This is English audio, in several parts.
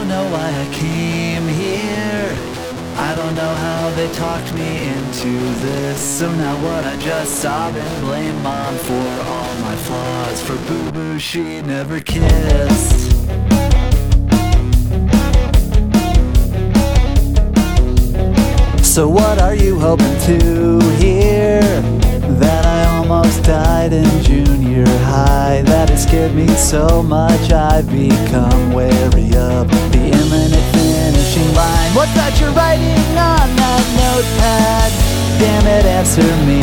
don't know why I came here. I don't know how they talked me into this. So now what? I just sob and blame mom for all my flaws. For boo boo she never kissed. So what are you hoping to hear? That I almost died in high That it scared me so much I've become wary of the imminent finishing line. What's that you're writing on that notepad? Damn it, answer me.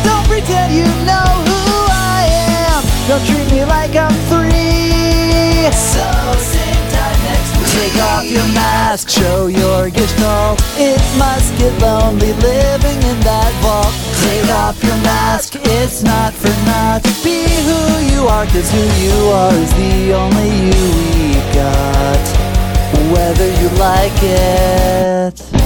Don't pretend you know who I am. Don't treat me like I'm three. So sit down next me. Take off your mask, show your gestalt. It must get lonely living in that vault. Take off your mask, it's not for naught Be who you are, cause who you are is the only you we've got Whether you like it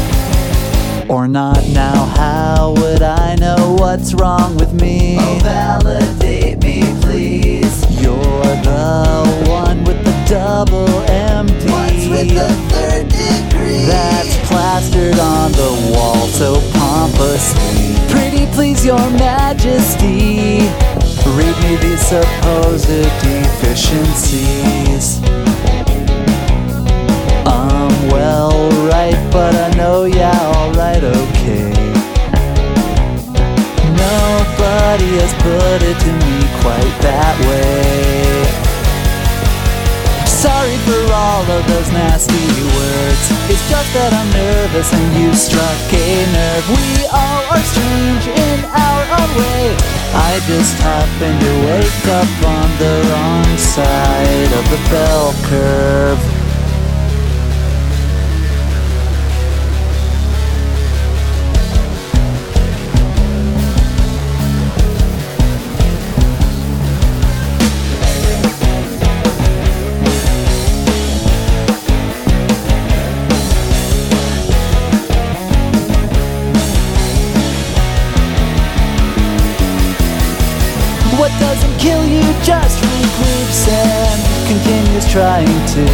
or not. Now How would I know what's wrong with me? Oh, validate me, please. You're the one with the double MD What's with the third degree? That's plastered on the wall so pompously Pretty please your majesty. Read me these supposed deficiencies I'm well right, but I know yeah, alright, okay. Nobody has put it to me quite that way. Sorry for all of those nasty words. It's just that I'm nervous and you struck a nerve. We happened to wake up on the wrong side of the bell curve. Kill you just regroups and continues trying to.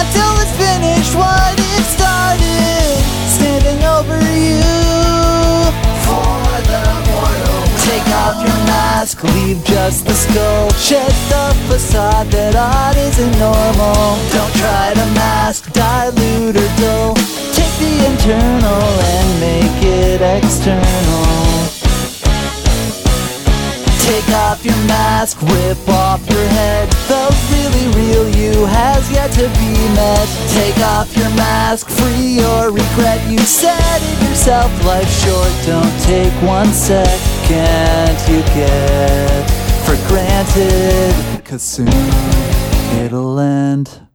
Until it's finished what it started Standing over you. For the mortal Take off your mask, leave just the skull Shed the facade that odd isn't normal. Don't try to mask, dilute or dull. Take the internal and make it external Take off your mask, rip off your head. The really real you has yet to be met. Take off your mask, free your regret. You said it yourself, life's short Don't take one second. You get for granted Cause soon it'll end